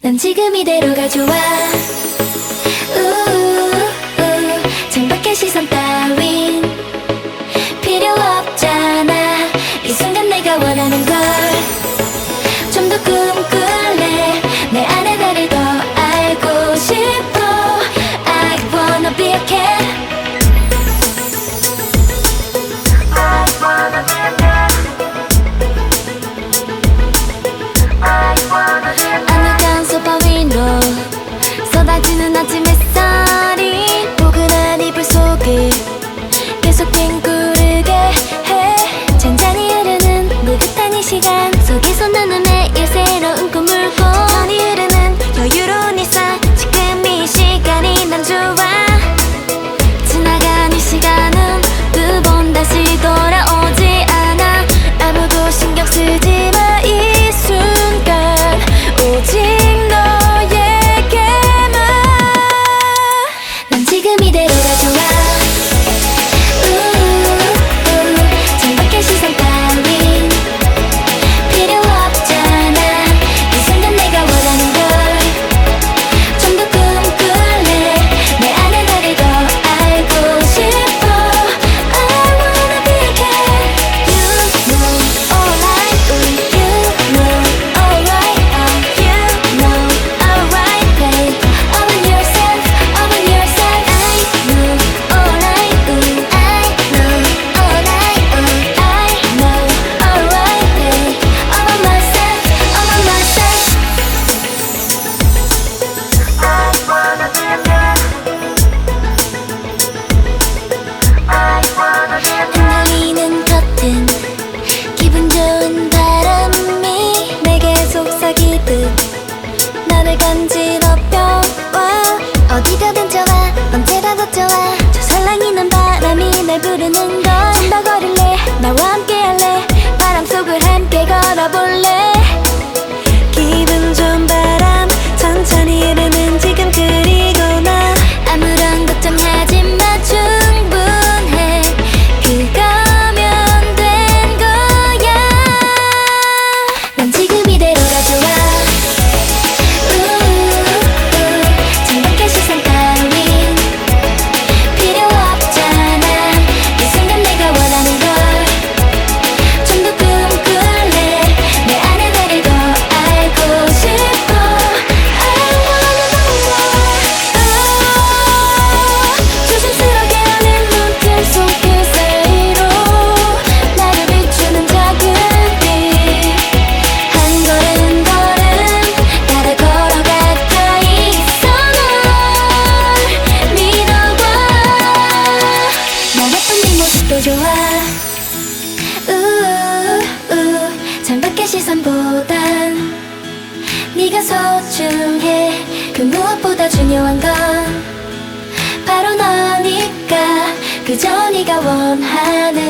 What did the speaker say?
난 지금 이대로가 좋아. 組で 보단 네가 소중해. 그 무엇보다 중요한 건 바로 너니까. 그저 네가 원하는